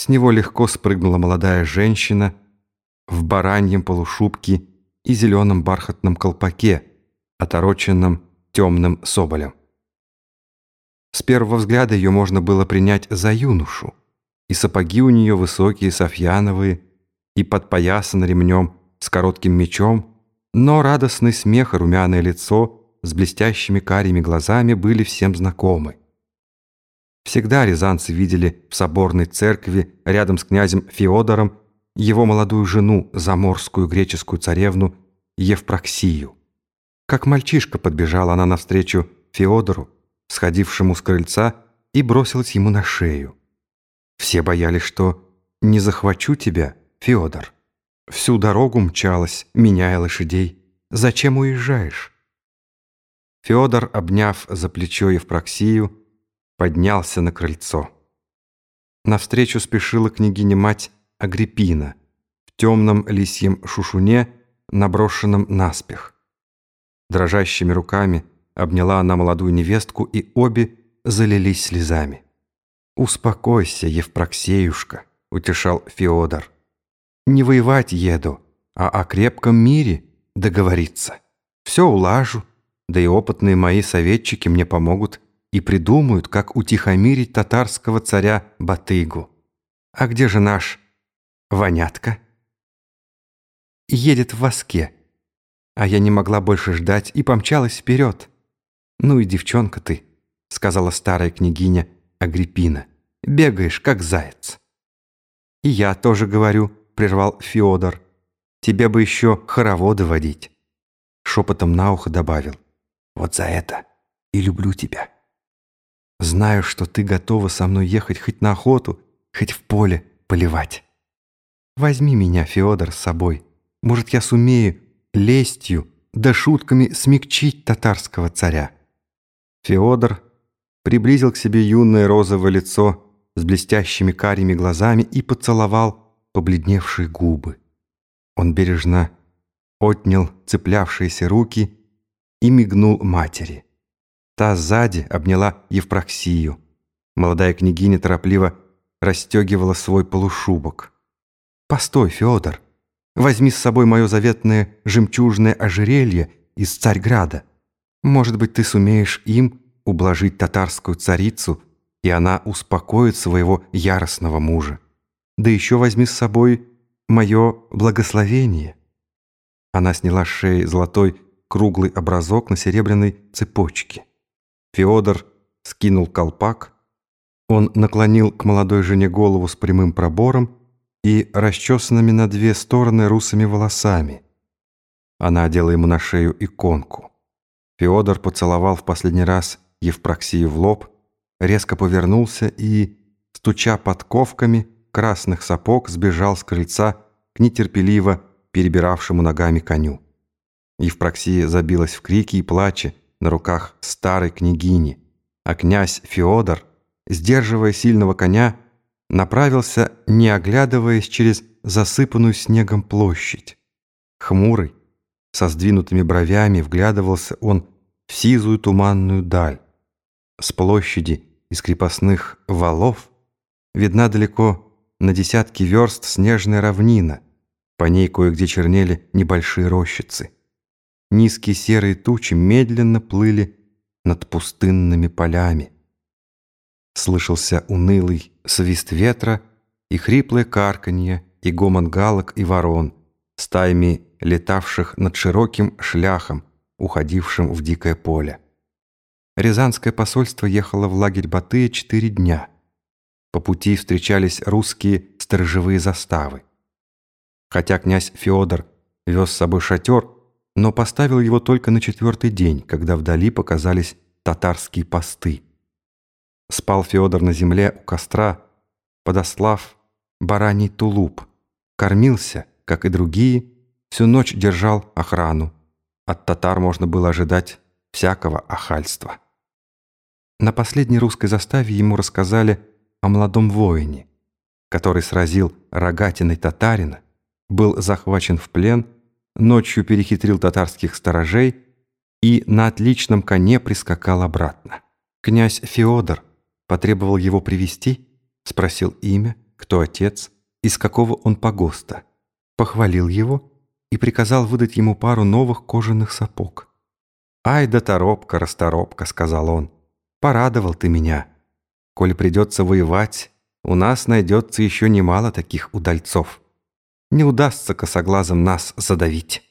С него легко спрыгнула молодая женщина в бараньем полушубке и зеленом бархатном колпаке, отороченном темным соболем. С первого взгляда ее можно было принять за юношу, и сапоги у нее высокие, софьяновые, и подпоясан ремнем с коротким мечом, но радостный смех и румяное лицо с блестящими карими глазами были всем знакомы. Всегда рязанцы видели в соборной церкви рядом с князем Феодором его молодую жену, заморскую греческую царевну Евпроксию. Как мальчишка подбежала она навстречу Феодору, сходившему с крыльца, и бросилась ему на шею. Все боялись, что «не захвачу тебя, Феодор». Всю дорогу мчалась, меняя лошадей. «Зачем уезжаешь?» Феодор, обняв за плечо Евпроксию, поднялся на крыльцо. Навстречу спешила княгиня-мать Агриппина в темном лисьем шушуне, наброшенном наспех. Дрожащими руками обняла она молодую невестку, и обе залились слезами. «Успокойся, Евпроксеюшка», — утешал Феодор. «Не воевать еду, а о крепком мире договориться. Все улажу, да и опытные мои советчики мне помогут и придумают, как утихомирить татарского царя Батыгу. А где же наш Вонятка? Едет в воске. А я не могла больше ждать и помчалась вперед. «Ну и девчонка ты», — сказала старая княгиня Агриппина. «Бегаешь, как заяц». «И я тоже говорю», — прервал Феодор. «Тебе бы еще хороводы водить». Шепотом на ухо добавил. «Вот за это и люблю тебя». Знаю, что ты готова со мной ехать хоть на охоту, хоть в поле поливать. Возьми меня, Феодор, с собой. Может, я сумею лестью да шутками смягчить татарского царя». Феодор приблизил к себе юное розовое лицо с блестящими карими глазами и поцеловал побледневшие губы. Он бережно отнял цеплявшиеся руки и мигнул матери. Та сзади обняла Евпроксию. Молодая княгиня торопливо расстегивала свой полушубок. «Постой, Федор, возьми с собой мое заветное жемчужное ожерелье из Царьграда. Может быть, ты сумеешь им ублажить татарскую царицу, и она успокоит своего яростного мужа. Да еще возьми с собой мое благословение». Она сняла с шеи золотой круглый образок на серебряной цепочке. Феодор скинул колпак. Он наклонил к молодой жене голову с прямым пробором и расчесанными на две стороны русыми волосами. Она одела ему на шею иконку. Феодор поцеловал в последний раз Евпроксию в лоб, резко повернулся и, стуча подковками красных сапог, сбежал с крыльца к нетерпеливо перебиравшему ногами коню. Евпроксия забилась в крики и плаче, на руках старой княгини, а князь Феодор, сдерживая сильного коня, направился, не оглядываясь через засыпанную снегом площадь. Хмурый, со сдвинутыми бровями, вглядывался он в сизую туманную даль. С площади из крепостных валов видна далеко на десятки верст снежная равнина, по ней кое-где чернели небольшие рощицы. Низкие серые тучи медленно плыли над пустынными полями. Слышался унылый свист ветра и хриплое карканье, и гомон галок и ворон, стаями летавших над широким шляхом, уходившим в дикое поле. Рязанское посольство ехало в лагерь Батыя четыре дня. По пути встречались русские сторожевые заставы. Хотя князь Федор вез с собой шатер, но поставил его только на четвертый день, когда вдали показались татарские посты. Спал Федор на земле у костра, подослав бараний тулуп, кормился, как и другие, всю ночь держал охрану. От татар можно было ожидать всякого охальства. На последней русской заставе ему рассказали о молодом воине, который сразил рогатиной татарина, был захвачен в плен ночью перехитрил татарских сторожей и на отличном коне прискакал обратно. Князь Феодор потребовал его привести, спросил имя, кто отец, из какого он погоста, похвалил его и приказал выдать ему пару новых кожаных сапог. «Ай да торопка, расторопка», — сказал он, — «порадовал ты меня. Коль придется воевать, у нас найдется еще немало таких удальцов. Не удастся косоглазом нас задавить».